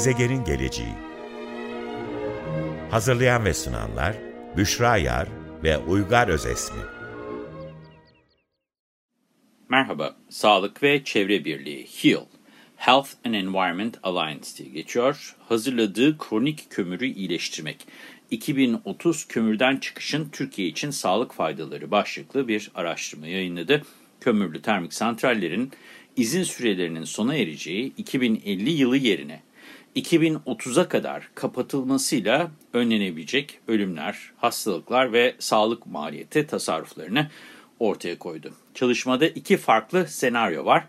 Gezegenin geleceği Hazırlayan ve sunanlar Büşra Yar ve Uygar Özesmi Merhaba, Sağlık ve Çevre Birliği HEAL, Health and Environment Alliance diye geçiyor. Hazırladığı kronik kömürü iyileştirmek. 2030 kömürden çıkışın Türkiye için sağlık faydaları başlıklı bir araştırma yayınladı. Kömürlü termik santrallerin izin sürelerinin sona ereceği 2050 yılı yerine 2030'a kadar kapatılmasıyla önlenebilecek ölümler, hastalıklar ve sağlık maliyeti tasarruflarını ortaya koydu. Çalışmada iki farklı senaryo var.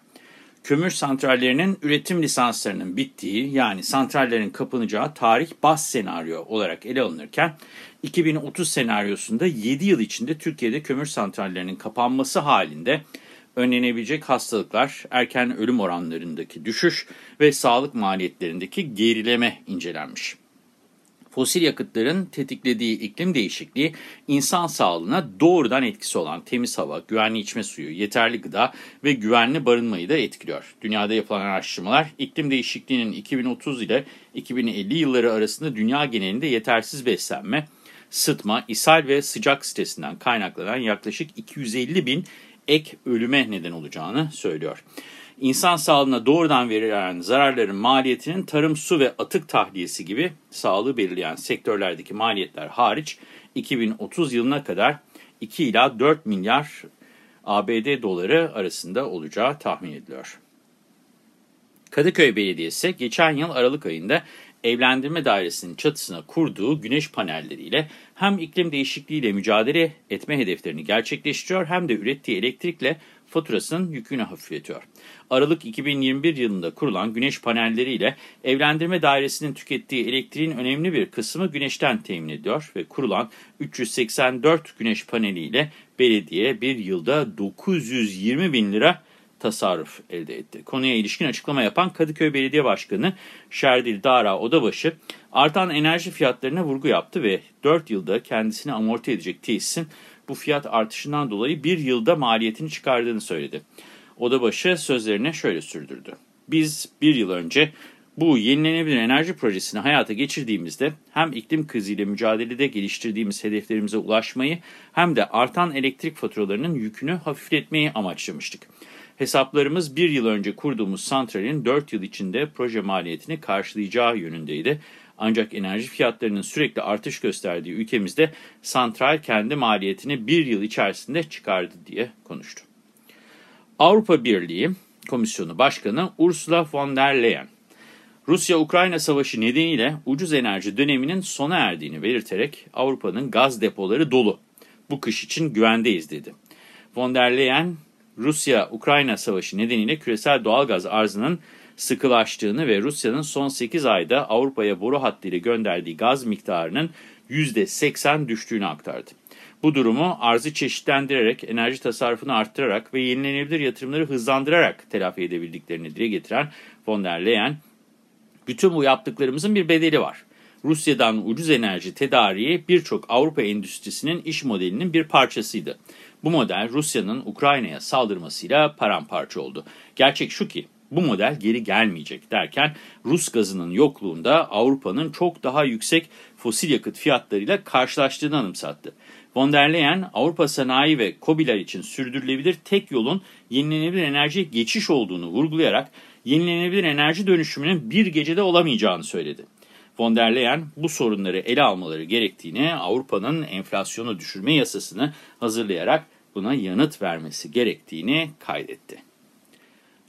Kömür santrallerinin üretim lisanslarının bittiği yani santrallerin kapanacağı tarih bas senaryo olarak ele alınırken 2030 senaryosunda 7 yıl içinde Türkiye'de kömür santrallerinin kapanması halinde önlenebilecek hastalıklar, erken ölüm oranlarındaki düşüş ve sağlık maliyetlerindeki gerileme incelenmiş. Fosil yakıtların tetiklediği iklim değişikliği insan sağlığına doğrudan etkisi olan temiz hava, güvenli içme suyu, yeterli gıda ve güvenli barınmayı da etkiliyor. Dünyada yapılan araştırmalar iklim değişikliğinin 2030 ile 2050 yılları arasında dünya genelinde yetersiz beslenme, sıtma, ishal ve sıcak stresinden kaynaklanan yaklaşık 250 bin ek ölüme neden olacağını söylüyor. İnsan sağlığına doğrudan verilen zararların maliyetinin tarım, su ve atık tahliyesi gibi sağlığı belirleyen sektörlerdeki maliyetler hariç 2030 yılına kadar 2 ila 4 milyar ABD doları arasında olacağı tahmin ediliyor. Kadıköy Belediyesi geçen yıl Aralık ayında evlendirme dairesinin çatısına kurduğu güneş panelleriyle hem iklim değişikliğiyle mücadele etme hedeflerini gerçekleştiriyor hem de ürettiği elektrikle faturasının yükünü hafifletiyor. Aralık 2021 yılında kurulan güneş panelleriyle evlendirme dairesinin tükettiği elektriğin önemli bir kısmı güneşten temin ediyor ve kurulan 384 güneş paneliyle belediye bir yılda 920 bin lira tasarruf elde etti. Konuya ilişkin açıklama yapan Kadıköy Belediye Başkanı Şerdil Dara Odabaşı, artan enerji fiyatlarına vurgu yaptı ve 4 yılda kendisini amorti edecek tesisin bu fiyat artışından dolayı bir yılda maliyetini çıkardığını söyledi. Odabaşı sözlerine şöyle sürdürdü. Biz bir yıl önce bu yenilenebilir enerji projesini hayata geçirdiğimizde hem iklim kriziyle mücadelede geliştirdiğimiz hedeflerimize ulaşmayı hem de artan elektrik faturalarının yükünü hafifletmeyi amaçlamıştık. Hesaplarımız bir yıl önce kurduğumuz santralin 4 yıl içinde proje maliyetini karşılayacağı yönündeydi. Ancak enerji fiyatlarının sürekli artış gösterdiği ülkemizde santral kendi maliyetini bir yıl içerisinde çıkardı diye konuştu. Avrupa Birliği Komisyonu Başkanı Ursula von der Leyen, Rusya-Ukrayna savaşı nedeniyle ucuz enerji döneminin sona erdiğini belirterek Avrupa'nın gaz depoları dolu. Bu kış için güvendeyiz dedi. Von der Leyen, Rusya-Ukrayna savaşı nedeniyle küresel doğalgaz arzının sıkılaştığını ve Rusya'nın son 8 ayda Avrupa'ya boru hattıyla gönderdiği gaz miktarının %80 düştüğünü aktardı. Bu durumu arzı çeşitlendirerek, enerji tasarrufunu arttırarak ve yenilenebilir yatırımları hızlandırarak telafi edebildiklerini dile getiren von der Leyen, bütün bu yaptıklarımızın bir bedeli var. Rusya'dan ucuz enerji tedariği birçok Avrupa endüstrisinin iş modelinin bir parçasıydı. Bu model Rusya'nın Ukrayna'ya saldırmasıyla paramparça oldu. Gerçek şu ki bu model geri gelmeyecek derken Rus gazının yokluğunda Avrupa'nın çok daha yüksek fosil yakıt fiyatlarıyla karşılaştığını anımsattı. Von der Leyen, Avrupa sanayi ve COBİ'ler için sürdürülebilir tek yolun yenilenebilir enerjiye geçiş olduğunu vurgulayarak yenilenebilir enerji dönüşümünün bir gecede olamayacağını söyledi. Von bu sorunları ele almaları gerektiğini, Avrupa'nın enflasyonu düşürme yasasını hazırlayarak buna yanıt vermesi gerektiğini kaydetti.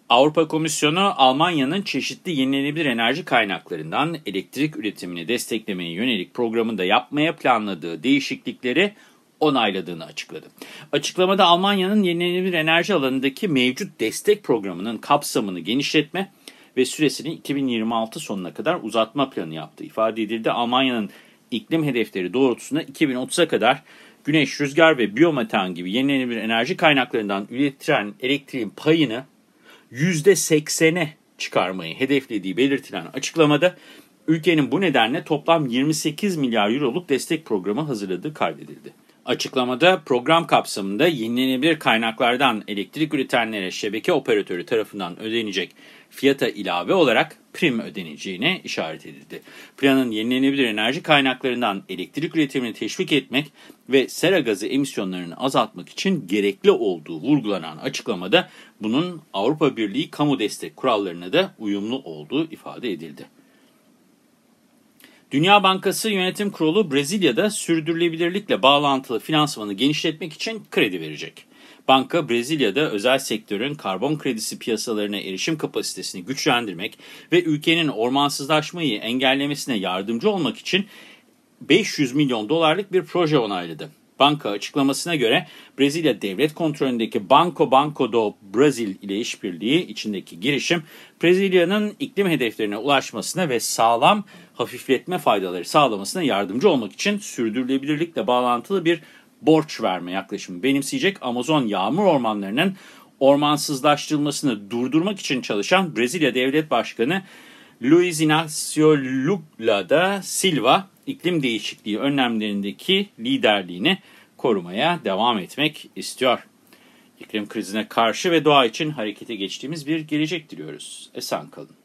Avrupa Komisyonu, Almanya'nın çeşitli yenilenebilir enerji kaynaklarından elektrik üretimini desteklemeye yönelik programında yapmaya planladığı değişiklikleri onayladığını açıkladı. Açıklamada Almanya'nın yenilenebilir enerji alanındaki mevcut destek programının kapsamını genişletme ve süresini 2026 sonuna kadar uzatma planı yaptığı ifade edildi. Almanya'nın iklim hedefleri doğrultusunda 2030'a kadar güneş, rüzgar ve biyometan gibi yenilenebilir enerji kaynaklarından üretilen elektriğin payını %80'e çıkarmayı hedeflediği belirtilen açıklamada ülkenin bu nedenle toplam 28 milyar euroluk destek programı hazırladığı kaydedildi. Açıklamada program kapsamında yenilenebilir kaynaklardan elektrik üretenlere şebeke operatörü tarafından ödenecek fiyata ilave olarak prim ödeneceğine işaret edildi. Planın yenilenebilir enerji kaynaklarından elektrik üretimini teşvik etmek ve sera gazı emisyonlarını azaltmak için gerekli olduğu vurgulanan açıklamada bunun Avrupa Birliği kamu destek kurallarına da uyumlu olduğu ifade edildi. Dünya Bankası Yönetim Kurulu Brezilya'da sürdürülebilirlikle bağlantılı finansmanı genişletmek için kredi verecek. Banka, Brezilya'da özel sektörün karbon kredisi piyasalarına erişim kapasitesini güçlendirmek ve ülkenin ormansızlaşmayı engellemesine yardımcı olmak için 500 milyon dolarlık bir proje onayladı. Banka açıklamasına göre Brezilya devlet kontrolündeki Banco Banco do Brasil ile işbirliği içindeki girişim Brezilya'nın iklim hedeflerine ulaşmasına ve sağlam hafifletme faydaları sağlamasına yardımcı olmak için sürdürülebilirlikle bağlantılı bir borç verme yaklaşımı benimseyecek Amazon yağmur ormanlarının ormansızlaştırılmasını durdurmak için çalışan Brezilya Devlet Başkanı Luiz Inácio Lula da Silva iklim değişikliği önlemlerindeki liderliğini korumaya devam etmek istiyor. İklim krizine karşı ve doğa için harekete geçtiğimiz bir gelecek diliyoruz. Esen kalın.